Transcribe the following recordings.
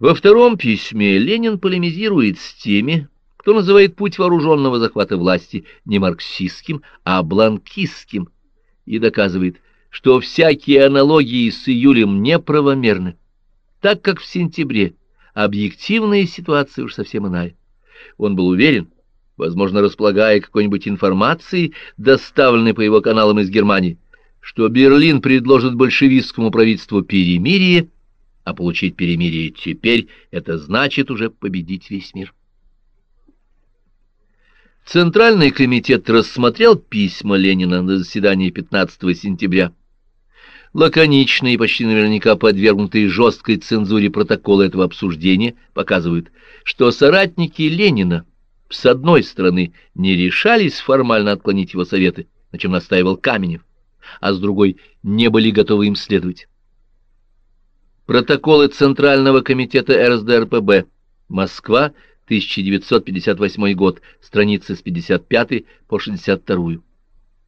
Во втором письме Ленин полемизирует с теми, кто называет путь вооруженного захвата власти не марксистским, а бланкистским, и доказывает, что всякие аналогии с июлем неправомерны, так как в сентябре объективная ситуация уж совсем иная. Он был уверен, возможно, располагая какой-нибудь информацией, доставленной по его каналам из Германии, что Берлин предложит большевистскому правительству перемирие, а получить перемирие теперь — это значит уже победить весь мир. Центральный комитет рассмотрел письма Ленина на заседании 15 сентября. Лаконичные и почти наверняка подвергнутые жесткой цензуре протоколы этого обсуждения показывают, что соратники Ленина с одной стороны не решались формально отклонить его советы, на чем настаивал Каменев, а с другой не были готовы им следовать. Протоколы Центрального комитета РСДРПБ. Москва, 1958 год, страницы с 55 по 62.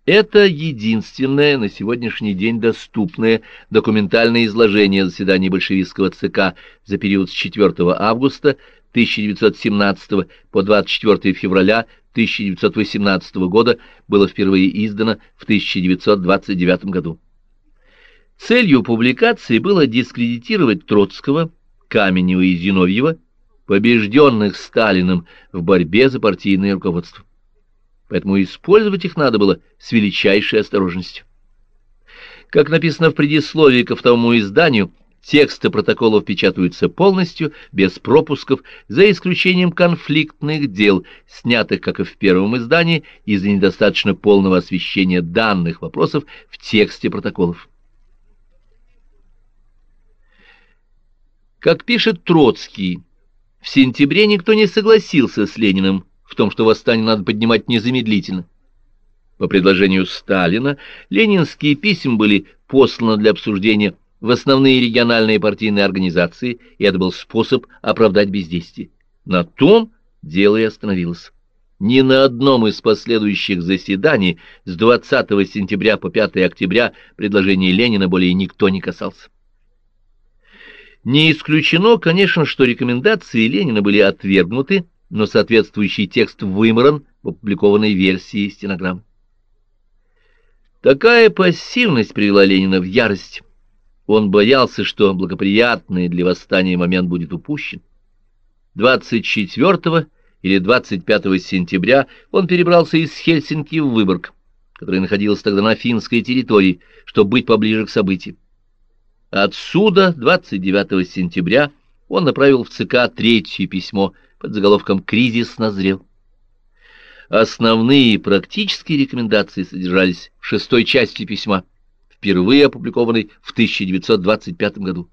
Это единственное на сегодняшний день доступное документальное изложение заседаний большевистского ЦК за период с 4 августа 1917 по 24 февраля 1918 года было впервые издано в 1929 году. Целью публикации было дискредитировать Троцкого, Каменева и Зиновьева, побежденных Сталиным в борьбе за партийное руководство. Поэтому использовать их надо было с величайшей осторожностью. Как написано в предисловии ко второму изданию, тексты протоколов печатаются полностью, без пропусков, за исключением конфликтных дел, снятых, как и в первом издании, из-за недостаточно полного освещения данных вопросов в тексте протоколов. Как пишет Троцкий, в сентябре никто не согласился с Лениным в том, что восстание надо поднимать незамедлительно. По предложению Сталина ленинские письма были посланы для обсуждения в основные региональные партийные организации, и это был способ оправдать бездействие. На том дело и остановилось. Ни на одном из последующих заседаний с 20 сентября по 5 октября предложения Ленина более никто не касался. Не исключено, конечно, что рекомендации Ленина были отвергнуты, но соответствующий текст выморан в опубликованной версии стенограммы. Такая пассивность привела Ленина в ярость. Он боялся, что благоприятный для восстания момент будет упущен. 24 или 25 сентября он перебрался из Хельсинки в Выборг, который находился тогда на финской территории, чтобы быть поближе к событиям. Отсюда 29 сентября он направил в ЦК третье письмо под заголовком «Кризис назрел». Основные практические рекомендации содержались в шестой части письма, впервые опубликованной в 1925 году.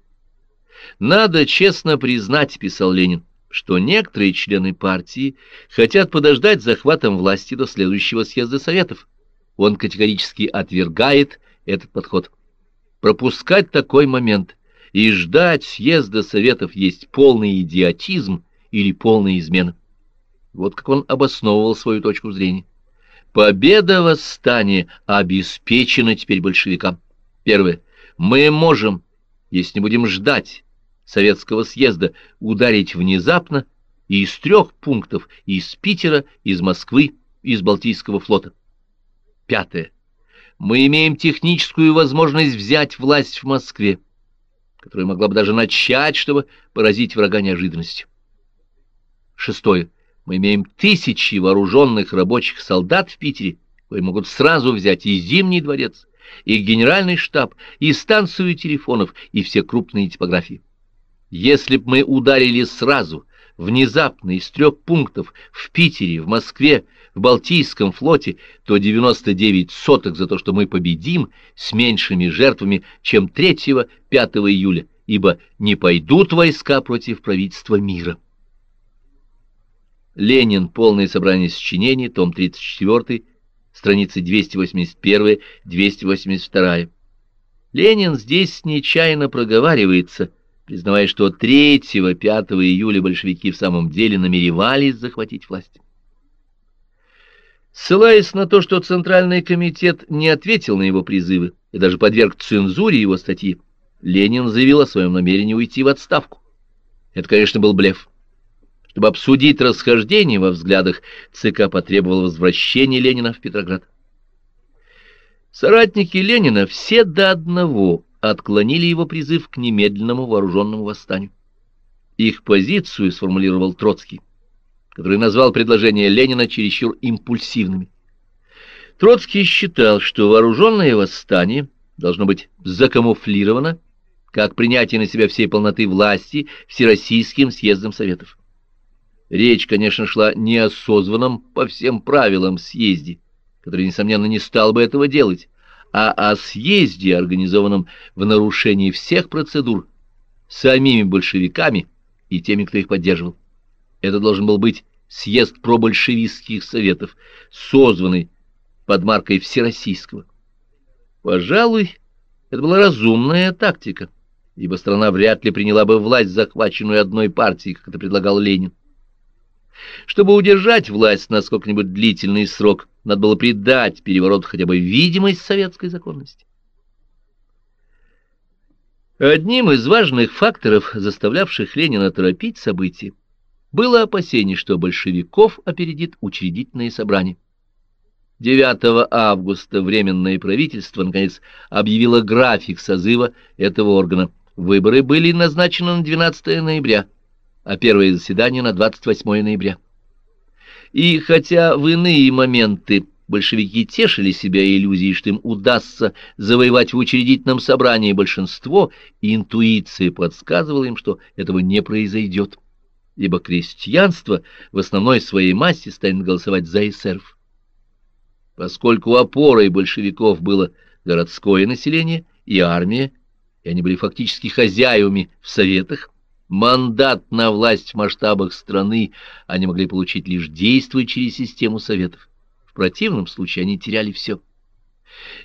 «Надо честно признать», — писал Ленин, — что некоторые члены партии хотят подождать захватом власти до следующего съезда Советов. Он категорически отвергает этот подход. Пропускать такой момент и ждать съезда Советов есть полный идиотизм или полная измена. Вот как он обосновывал свою точку зрения. Победа восстания обеспечена теперь большевикам. Первое. Мы можем, если будем ждать советского съезда, ударить внезапно и из трех пунктов из Питера, из Москвы, из Балтийского флота. Пятое мы имеем техническую возможность взять власть в Москве, которая могла бы даже начать, чтобы поразить врага неожиданностью. Шестое. Мы имеем тысячи вооруженных рабочих солдат в Питере, которые могут сразу взять и Зимний дворец, и генеральный штаб, и станцию телефонов, и все крупные типографии. Если бы мы ударили сразу, внезапно, из трех пунктов в Питере, в Москве, в Балтийском флоте, то 99 соток за то, что мы победим с меньшими жертвами, чем 3-5 июля, ибо не пойдут войска против правительства мира. Ленин. Полное собрание сочинений. Том 34. Страницы 281-282. Ленин здесь нечаянно проговаривается, признавая, что 3-5 июля большевики в самом деле намеревались захватить власть. Ссылаясь на то, что Центральный комитет не ответил на его призывы и даже подверг цензуре его статьи, Ленин заявил о своем намерении уйти в отставку. Это, конечно, был блеф. Чтобы обсудить расхождение во взглядах, ЦК потребовал возвращения Ленина в Петроград. Соратники Ленина все до одного отклонили его призыв к немедленному вооруженному восстанию. Их позицию сформулировал Троцкий, который назвал предложения Ленина чересчур импульсивными. Троцкий считал, что вооруженное восстание должно быть закамуфлировано как принятие на себя всей полноты власти Всероссийским съездом Советов. Речь, конечно, шла не о созванном по всем правилам съезде, который, несомненно, не стал бы этого делать, а о съезде, организованном в нарушении всех процедур самими большевиками и теми, кто их поддерживал. Это должен был быть съезд пробольшевистских советов, созванный под маркой Всероссийского. Пожалуй, это была разумная тактика ибо страна вряд ли приняла бы власть, захваченную одной партией, как это предлагал Ленин. Чтобы удержать власть на сколько-нибудь длительный срок, надо было придать перевороту хотя бы видимость советской законности. Одним из важных факторов, заставлявших Ленина торопить события, было опасение, что большевиков опередит учредительное собрание. 9 августа Временное правительство, наконец, объявило график созыва этого органа – Выборы были назначены на 12 ноября, а первое заседание на 28 ноября. И хотя в иные моменты большевики тешили себя иллюзией, что им удастся завоевать в учредительном собрании большинство, интуиция подсказывала им, что этого не произойдет, ибо крестьянство в основной своей массе станет голосовать за эсеров. Поскольку опорой большевиков было городское население и армия, и они были фактически хозяевами в советах, мандат на власть в масштабах страны они могли получить лишь действуя через систему советов. В противном случае они теряли все.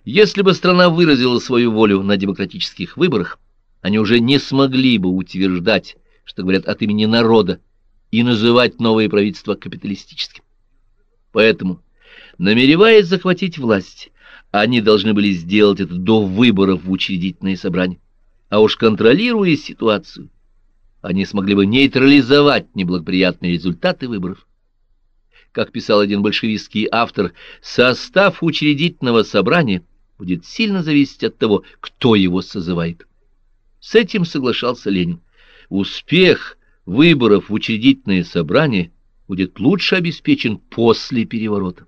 Если бы страна выразила свою волю на демократических выборах, они уже не смогли бы утверждать, что говорят от имени народа, и называть новое правительство капиталистическим. Поэтому, намереваясь захватить власть, они должны были сделать это до выборов в учредительное собрание а уж контролируя ситуацию, они смогли бы нейтрализовать неблагоприятные результаты выборов. Как писал один большевистский автор, состав учредительного собрания будет сильно зависеть от того, кто его созывает. С этим соглашался Ленин. Успех выборов в учредительное собрание будет лучше обеспечен после переворота.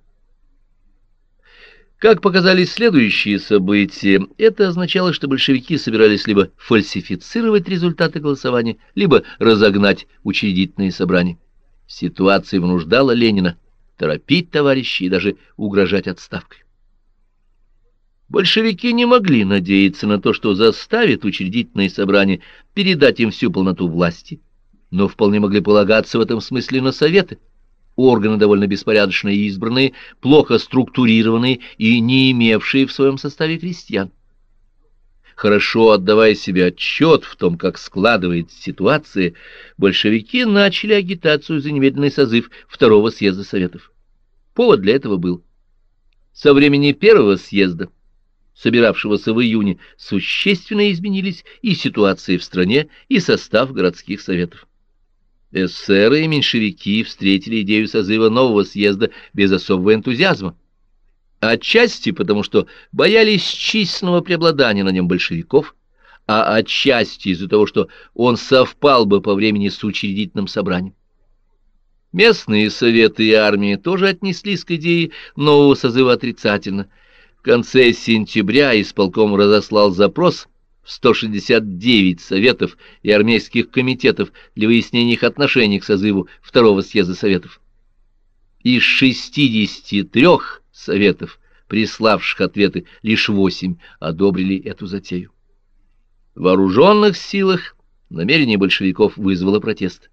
Как показали следующие события, это означало, что большевики собирались либо фальсифицировать результаты голосования, либо разогнать учредительные собрания. Ситуация вынуждала Ленина торопить товарищей и даже угрожать отставкой. Большевики не могли надеяться на то, что заставит учредительные собрания передать им всю полноту власти, но вполне могли полагаться в этом смысле на советы органы довольно беспорядочно избранные, плохо структурированные и не имевшие в своем составе крестьян. Хорошо отдавая себе отчет в том, как складывается ситуация, большевики начали агитацию за немедленный созыв второго съезда Советов. Повод для этого был. Со времени первого съезда, собиравшегося в июне, существенно изменились и ситуации в стране, и состав городских советов. Эсеры и меньшевики встретили идею созыва нового съезда без особого энтузиазма. Отчасти потому, что боялись численного преобладания на нем большевиков, а отчасти из-за того, что он совпал бы по времени с учредительным собранием. Местные советы и армии тоже отнеслись к идее нового созыва отрицательно. В конце сентября исполком разослал запрос 169 советов и армейских комитетов для выяснения их отношений к созыву Второго съезда советов. Из 63 советов, приславших ответы, лишь 8 одобрили эту затею. В вооруженных силах намерение большевиков вызвало протест.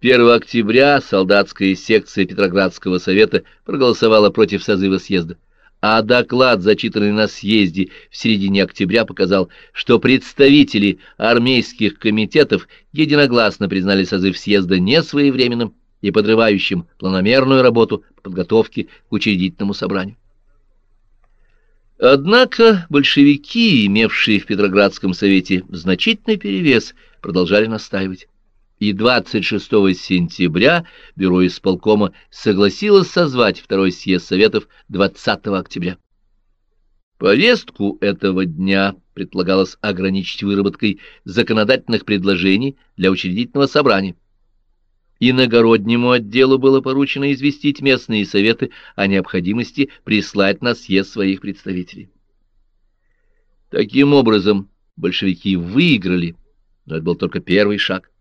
1 октября солдатская секция Петроградского совета проголосовала против созыва съезда а доклад, зачитанный на съезде в середине октября, показал, что представители армейских комитетов единогласно признали созыв съезда несвоевременным и подрывающим планомерную работу по подготовке к учредительному собранию. Однако большевики, имевшие в Петроградском совете значительный перевес, продолжали настаивать. И 26 сентября бюро исполкома согласилось созвать второй съезд Советов 20 октября. Повестку этого дня предполагалось ограничить выработкой законодательных предложений для учредительного собрания. Иногороднему отделу было поручено известить местные советы о необходимости прислать на съезд своих представителей. Таким образом, большевики выиграли, но это был только первый шаг.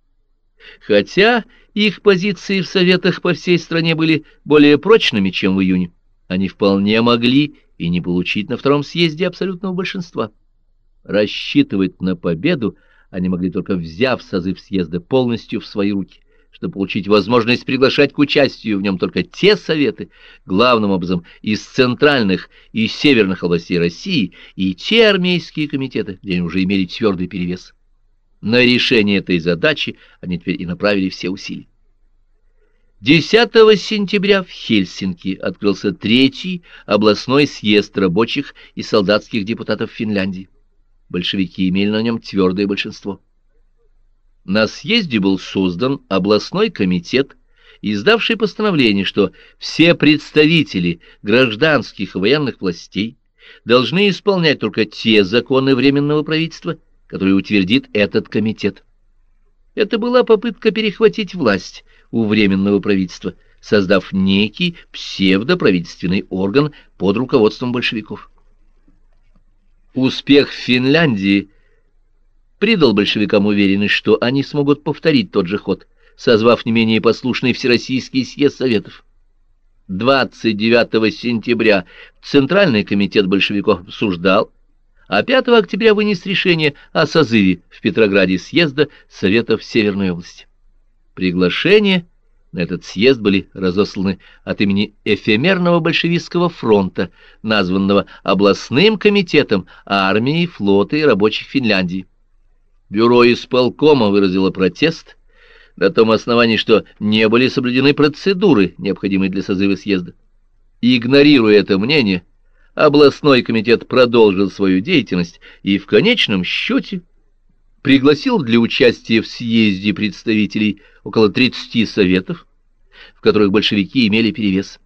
Хотя их позиции в советах по всей стране были более прочными, чем в июне, они вполне могли и не получить на втором съезде абсолютного большинства. Рассчитывать на победу они могли только взяв созыв съезда полностью в свои руки, чтобы получить возможность приглашать к участию в нем только те советы, главным образом из центральных и северных областей России, и те армейские комитеты, где они уже имели твердый перевес. На решение этой задачи они теперь и направили все усилия. 10 сентября в Хельсинки открылся третий областной съезд рабочих и солдатских депутатов Финляндии. Большевики имели на нем твердое большинство. На съезде был создан областной комитет, издавший постановление, что все представители гражданских и военных властей должны исполнять только те законы Временного правительства, который утвердит этот комитет. Это была попытка перехватить власть у Временного правительства, создав некий псевдоправительственный орган под руководством большевиков. Успех Финляндии придал большевикам уверенность, что они смогут повторить тот же ход, созвав не менее послушный Всероссийский съезд Советов. 29 сентября Центральный комитет большевиков обсуждал, а 5 октября вынес решение о созыве в Петрограде съезда Советов Северной области. Приглашения на этот съезд были разосланы от имени эфемерного большевистского фронта, названного областным комитетом армии, флота и рабочих Финляндии. Бюро исполкома выразило протест на том основании, что не были соблюдены процедуры, необходимые для созыва съезда. Игнорируя это мнение, областной комитет продолжил свою деятельность и в конечном счете пригласил для участия в съезде представителей около 30 советов, в которых большевики имели перевес.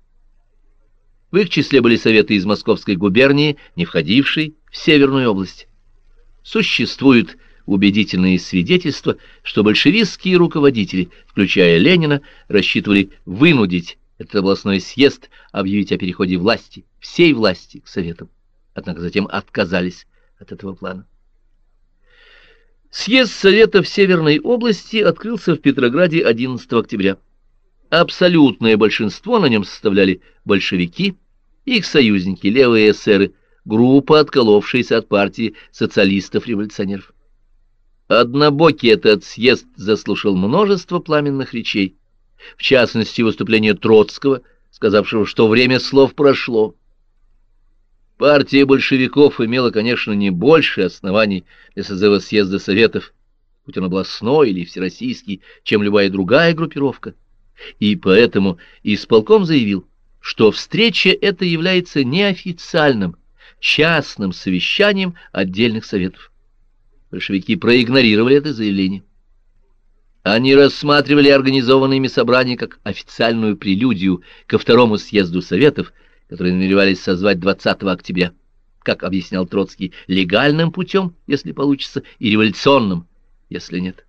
В их числе были советы из Московской губернии, не входившей в Северную область. Существуют убедительные свидетельства, что большевистские руководители, включая Ленина, рассчитывали вынудить этот областной съезд объявить о переходе власти, всей власти к Советам. Однако затем отказались от этого плана. Съезд Советов Северной области открылся в Петрограде 11 октября. Абсолютное большинство на нем составляли большевики, их союзники, левые эсеры, группа, отколовшаяся от партии социалистов-революционеров. Однобокий этот съезд заслушал множество пламенных речей, в частности, выступление Троцкого, сказавшего, что время слов прошло. Партия большевиков имела, конечно, не больше оснований для созыва съезда Советов, будь он областной или всероссийский, чем любая другая группировка. И поэтому исполком заявил, что встреча эта является неофициальным, частным совещанием отдельных советов. Большевики проигнорировали это заявление. Они рассматривали организованные ими собрания как официальную прелюдию ко второму съезду Советов, который намеревались созвать 20 октября, как объяснял Троцкий, легальным путем, если получится, и революционным, если нет.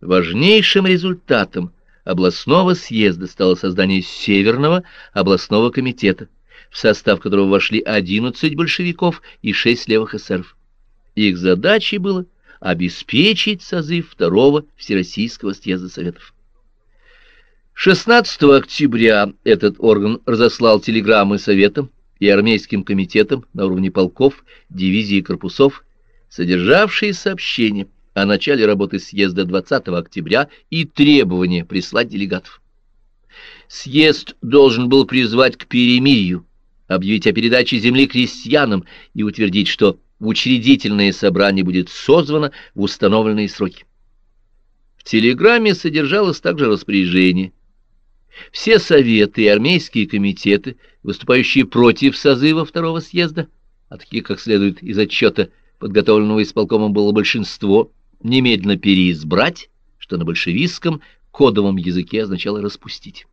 Важнейшим результатом областного съезда стало создание Северного областного комитета, в состав которого вошли 11 большевиков и 6 левых эсеров. Их задачей было – обеспечить созыв второго Всероссийского съезда Советов. 16 октября этот орган разослал телеграммы Советам и армейским комитетам на уровне полков, дивизий и корпусов, содержавшие сообщения о начале работы съезда 20 октября и требования прислать делегатов. Съезд должен был призвать к перемирию, объявить о передаче земли крестьянам и утвердить, что учредительное собрание будет созвано в установленные сроки. В телеграмме содержалось также распоряжение. Все советы и армейские комитеты, выступающие против созыва второго съезда, а таких, как следует из отчета, подготовленного исполкомом было большинство, немедленно переизбрать, что на большевистском кодовом языке означало «распустить».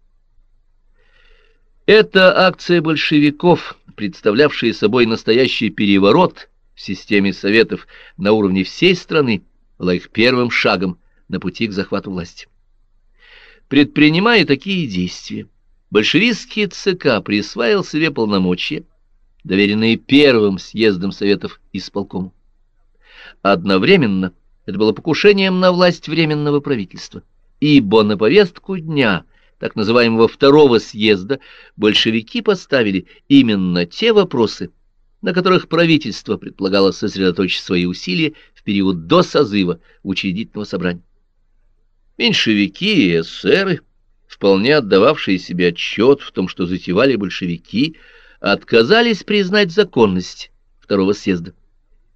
Эта акция большевиков, представлявшая собой настоящий переворот в системе советов на уровне всей страны, была их первым шагом на пути к захвату власти. Предпринимая такие действия, большевистский ЦК присваивал себе полномочия, доверенные первым съездом Советов исполкому. Одновременно это было покушением на власть Временного правительства, ибо на повестку дня так называемого второго съезда большевики поставили именно те вопросы, на которых правительство предполагало сосредоточить свои усилия в период до созыва учредительного собрания. Меньшевики и эсеры, вполне отдававшие себе отчет в том, что затевали большевики, отказались признать законность второго съезда.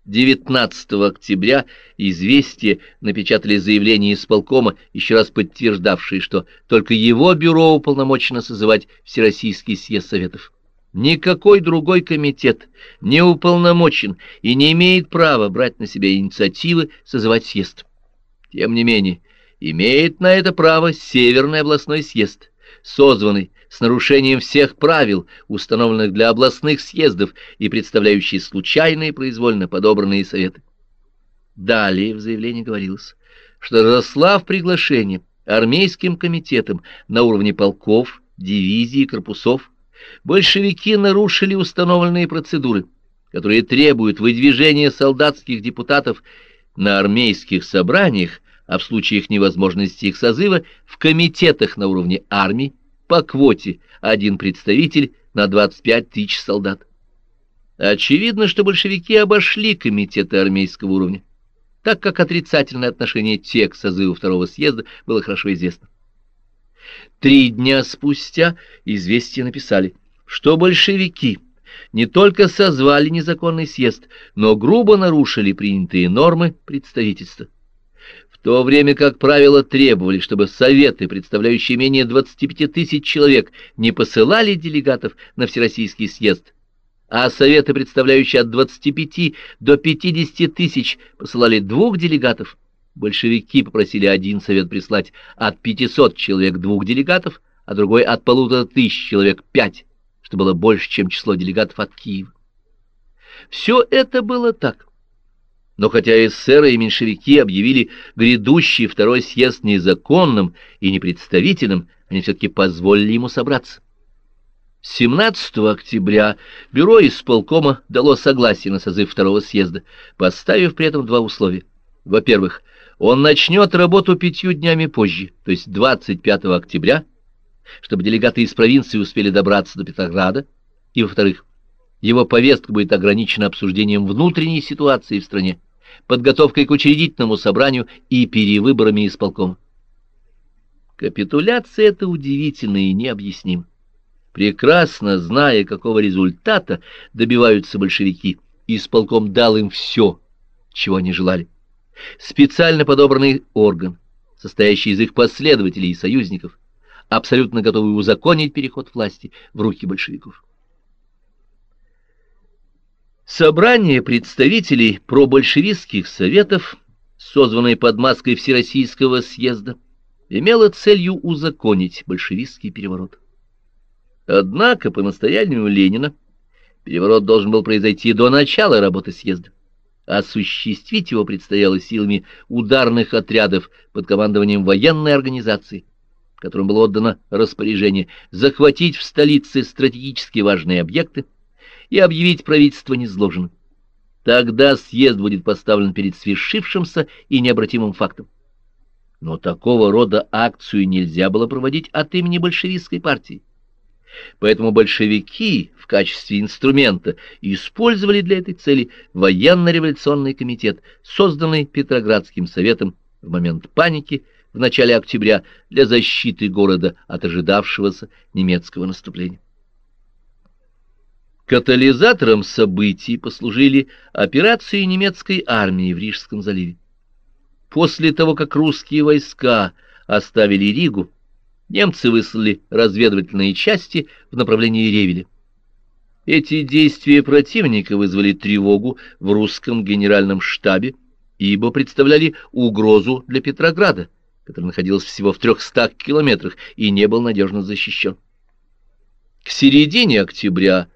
19 октября «Известия» напечатали заявление исполкома, еще раз подтверждавшее, что только его бюро уполномочено созывать Всероссийский съезд Советов. Никакой другой комитет не уполномочен и не имеет права брать на себя инициативы созывать съезд. Тем не менее, имеет на это право Северный областной съезд, созванный с нарушением всех правил, установленных для областных съездов и представляющий случайные произвольно подобранные советы. Далее в заявлении говорилось, что разослав приглашение армейским комитетам на уровне полков, дивизий корпусов, большевики нарушили установленные процедуры, которые требуют выдвижения солдатских депутатов на армейских собраниях а в случаях невозможности их созыва в комитетах на уровне армии по квоте один представитель на 25 тысяч солдат. Очевидно, что большевики обошли комитеты армейского уровня, так как отрицательное отношение тех к созыву второго съезда было хорошо известно. Три дня спустя известия написали, что большевики не только созвали незаконный съезд, но грубо нарушили принятые нормы представительства. То время как правило требовали, чтобы советы, представляющие менее 25 тысяч человек, не посылали делегатов на Всероссийский съезд, а советы, представляющие от 25 до 50 тысяч, посылали двух делегатов, большевики попросили один совет прислать от 500 человек двух делегатов, а другой от полутора тысяч человек пять, что было больше, чем число делегатов от Киева. Все это было так. Но хотя эсеры и меньшевики объявили грядущий второй съезд незаконным и непредставительным, они все-таки позволили ему собраться. 17 октября бюро исполкома дало согласие на созыв второго съезда, поставив при этом два условия. Во-первых, он начнет работу пятью днями позже, то есть 25 октября, чтобы делегаты из провинции успели добраться до Петрограда, и, во-вторых, его повестка будет ограничена обсуждением внутренней ситуации в стране подготовкой к учредительному собранию и перевыборами исполкома. Капитуляция эта удивительна и необъяснима. Прекрасно зная, какого результата добиваются большевики, исполком дал им все, чего они желали. Специально подобранный орган, состоящий из их последователей и союзников, абсолютно готовый узаконить переход власти в руки большевиков. Собрание представителей пробольшевистских советов, созванное под маской Всероссийского съезда, имело целью узаконить большевистский переворот. Однако, по настоянию Ленина, переворот должен был произойти до начала работы съезда. Осуществить его предстояло силами ударных отрядов под командованием военной организации, которым было отдано распоряжение захватить в столице стратегически важные объекты, и объявить правительство незложенным. Тогда съезд будет поставлен перед свершившимся и необратимым фактом. Но такого рода акцию нельзя было проводить от имени большевистской партии. Поэтому большевики в качестве инструмента использовали для этой цели военно-революционный комитет, созданный Петроградским советом в момент паники в начале октября для защиты города от ожидавшегося немецкого наступления. Катализатором событий послужили операции немецкой армии в Рижском заливе. После того, как русские войска оставили Ригу, немцы выслали разведывательные части в направлении Ревеля. Эти действия противника вызвали тревогу в русском генеральном штабе, ибо представляли угрозу для Петрограда, который находился всего в трехстах километрах и не был надежно защищен. К середине октября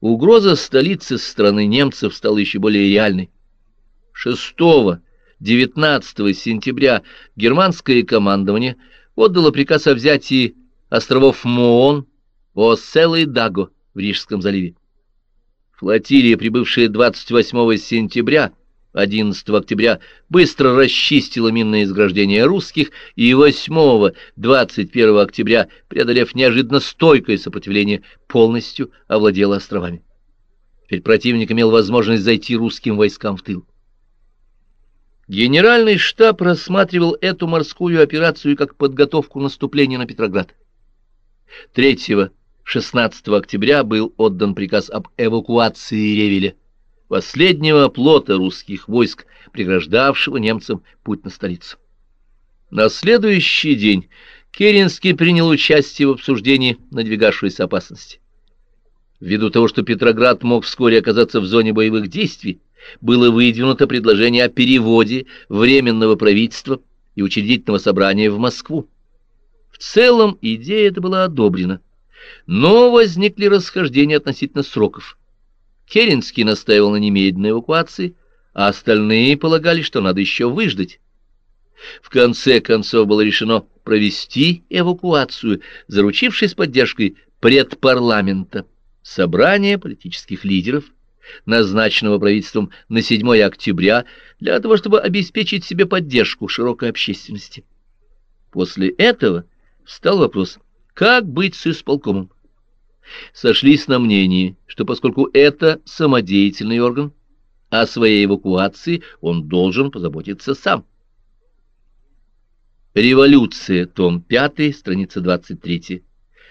угроза столицы страны немцев стала еще более реальной. 6-19 сентября германское командование отдало приказ о взятии островов Моон, Оссел и Даго в Рижском заливе. Флотилия, прибывшая 28 сентября, 11 октября, быстро расчистила минное изграждение русских и 8-21 октября, преодолев неожиданно стойкое сопротивление, полностью овладела островами. Теперь противник имел возможность зайти русским войскам в тыл. Генеральный штаб рассматривал эту морскую операцию как подготовку наступления на Петроград. 3-16 октября был отдан приказ об эвакуации Ревеля, последнего плота русских войск, преграждавшего немцам путь на столицу. На следующий день Керенский принял участие в обсуждении надвигавшейся опасности. Ввиду того, что Петроград мог вскоре оказаться в зоне боевых действий, было выдвинуто предложение о переводе Временного правительства и учредительного собрания в Москву. В целом идея эта была одобрена, но возникли расхождения относительно сроков. Керенский настаивал на немедленной эвакуации, а остальные полагали, что надо еще выждать. В конце концов было решено провести эвакуацию, заручившись поддержкой предпарламента, собрания политических лидеров, назначенного правительством на 7 октября для того, чтобы обеспечить себе поддержку широкой общественности. После этого встал вопрос, как быть с исполкомом. Сошлись на мнении, что поскольку это самодеятельный орган, о своей эвакуации он должен позаботиться сам. Революция, том 5, страница 23.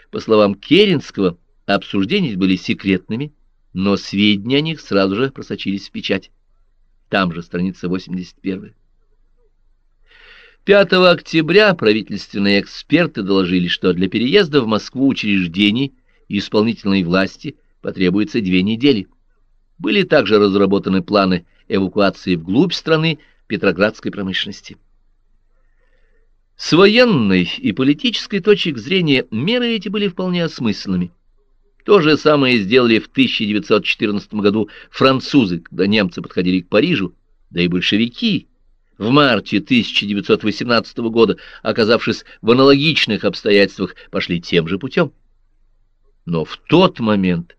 По словам Керенского, обсуждения были секретными, но сведения о них сразу же просочились в печать. Там же страница 81. 5 октября правительственные эксперты доложили, что для переезда в Москву учреждений и исполнительной власти потребуется две недели. Были также разработаны планы эвакуации вглубь страны петроградской промышленности. С военной и политической точек зрения меры эти были вполне осмысленными. То же самое сделали в 1914 году французы, когда немцы подходили к Парижу, да и большевики в марте 1918 года, оказавшись в аналогичных обстоятельствах, пошли тем же путем. Но в тот момент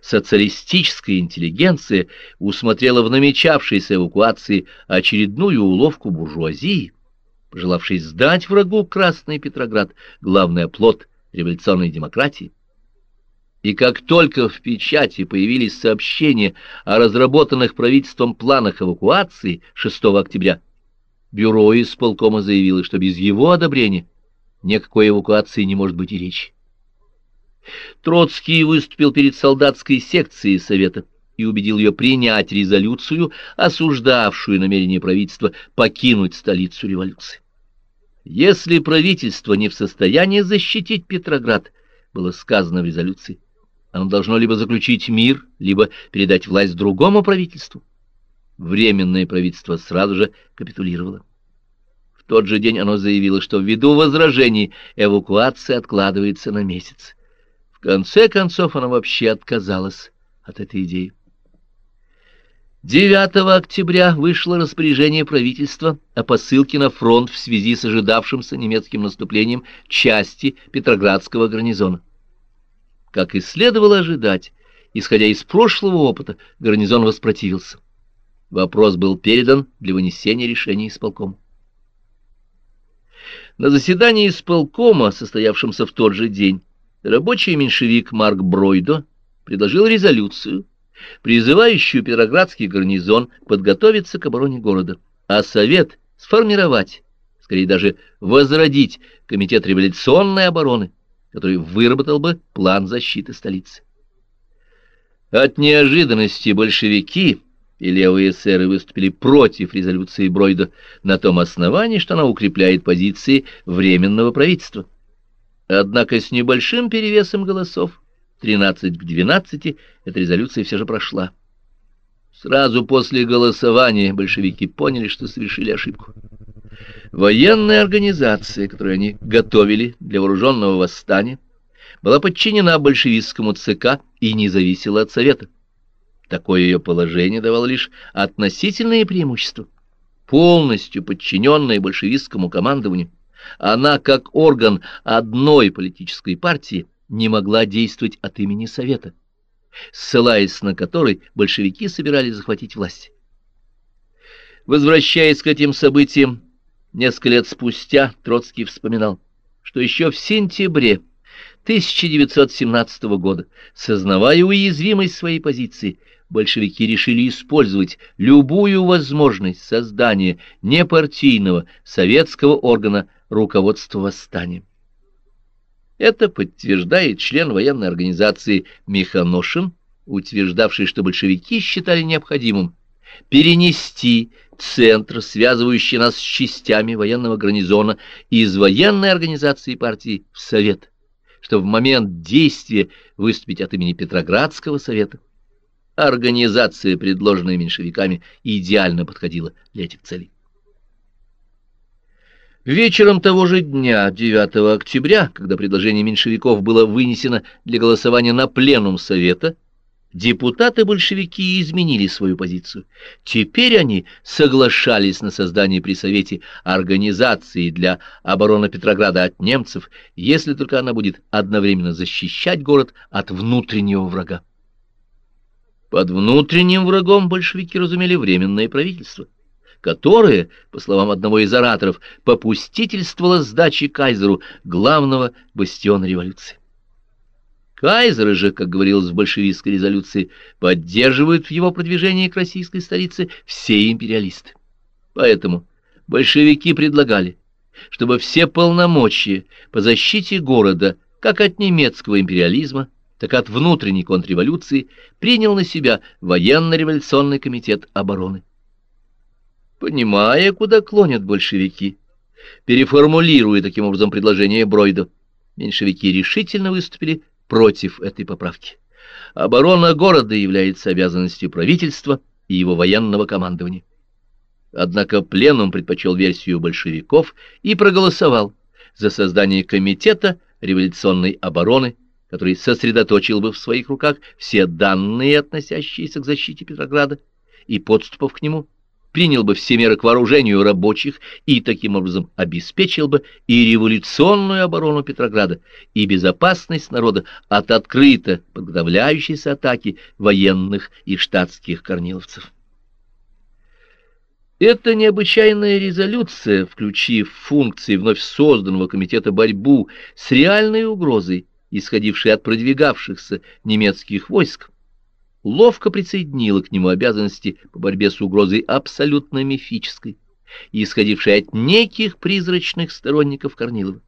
социалистическая интеллигенция усмотрела в намечавшейся эвакуации очередную уловку буржуазии, пожелавшей сдать врагу Красный Петроград, главный оплот революционной демократии. И как только в печати появились сообщения о разработанных правительством планах эвакуации 6 октября, бюро исполкома заявило, что без его одобрения никакой эвакуации не может быть и речи. Троцкий выступил перед солдатской секцией Совета и убедил ее принять резолюцию, осуждавшую намерение правительства покинуть столицу революции. Если правительство не в состоянии защитить Петроград, было сказано в резолюции, оно должно либо заключить мир, либо передать власть другому правительству. Временное правительство сразу же капитулировало. В тот же день оно заявило, что ввиду возражений эвакуация откладывается на месяц. В конце концов оно вообще отказалось от этой идеи. 9 октября вышло распоряжение правительства о посылке на фронт в связи с ожидавшимся немецким наступлением части Петроградского гарнизона. Как и следовало ожидать, исходя из прошлого опыта, гарнизон воспротивился. Вопрос был передан для вынесения решения исполкома. На заседании исполкома, состоявшемся в тот же день, рабочий меньшевик Марк Бройдо предложил резолюцию, призывающую Петроградский гарнизон подготовиться к обороне города, а Совет сформировать, скорее даже возродить Комитет революционной обороны, который выработал бы план защиты столицы. От неожиданности большевики и левые эсеры выступили против резолюции Бройда на том основании, что она укрепляет позиции Временного правительства. Однако с небольшим перевесом голосов, 13 к 12, эта резолюция все же прошла. Сразу после голосования большевики поняли, что совершили ошибку. Военная организация, которую они готовили для вооруженного восстания, была подчинена большевистскому ЦК и не зависела от Совета. Такое ее положение давало лишь относительные преимущества. Полностью подчиненная большевистскому командованию, она, как орган одной политической партии, не могла действовать от имени Совета, ссылаясь на который большевики собирались захватить власть. Возвращаясь к этим событиям, несколько лет спустя Троцкий вспоминал, что еще в сентябре 1917 года, сознавая уязвимость своей позиции, большевики решили использовать любую возможность создания непартийного советского органа руководства восстанием. Это подтверждает член военной организации Миханошин, утверждавший, что большевики считали необходимым перенести центр, связывающий нас с частями военного гарнизона, из военной организации партии в Совет, чтобы в момент действия выступить от имени Петроградского совета. Организация, предложенная меньшевиками, идеально подходила для этих целей. Вечером того же дня, 9 октября, когда предложение меньшевиков было вынесено для голосования на пленум Совета, депутаты-большевики изменили свою позицию. Теперь они соглашались на создание при Совете организации для обороны Петрограда от немцев, если только она будет одновременно защищать город от внутреннего врага. Под внутренним врагом большевики разумели временное правительство которое, по словам одного из ораторов, попустительствовало сдаче кайзеру главного бастиона революции. Кайзеры же, как говорилось в большевистской резолюции, поддерживают в его продвижении к российской столице все империалисты. Поэтому большевики предлагали, чтобы все полномочия по защите города, как от немецкого империализма, так от внутренней контрреволюции, принял на себя военно-революционный комитет обороны понимая, куда клонят большевики, переформулируя таким образом предложение Бройда, меньшевики решительно выступили против этой поправки. Оборона города является обязанностью правительства и его военного командования. Однако пленум предпочел версию большевиков и проголосовал за создание комитета революционной обороны, который сосредоточил бы в своих руках все данные, относящиеся к защите Петрограда, и подступов к нему, принял бы все меры к вооружению рабочих и таким образом обеспечил бы и революционную оборону Петрограда, и безопасность народа от открыто подготовляющейся атаки военных и штатских корниловцев. Эта необычайная резолюция, включив функции вновь созданного комитета борьбу с реальной угрозой, исходившей от продвигавшихся немецких войск, ловко присоединила к нему обязанности по борьбе с угрозой абсолютно мифической, исходившей от неких призрачных сторонников Корнилова.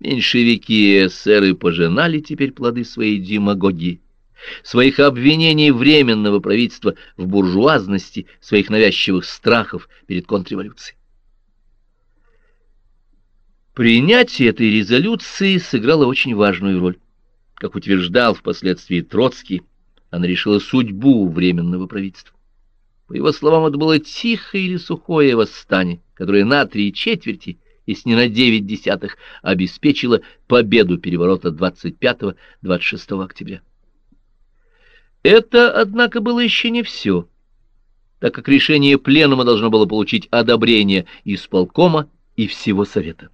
Меньшевики и эсеры пожинали теперь плоды своей демагогии, своих обвинений временного правительства в буржуазности, своих навязчивых страхов перед контрреволюцией. Принятие этой резолюции сыграло очень важную роль. Как утверждал впоследствии Троцкий, она решила судьбу Временного правительства. По его словам, это было тихое или сухое восстание, которое на три четверти, если не на девять десятых, обеспечило победу переворота 25-26 октября. Это, однако, было еще не все, так как решение пленума должно было получить одобрение исполкома и всего Совета.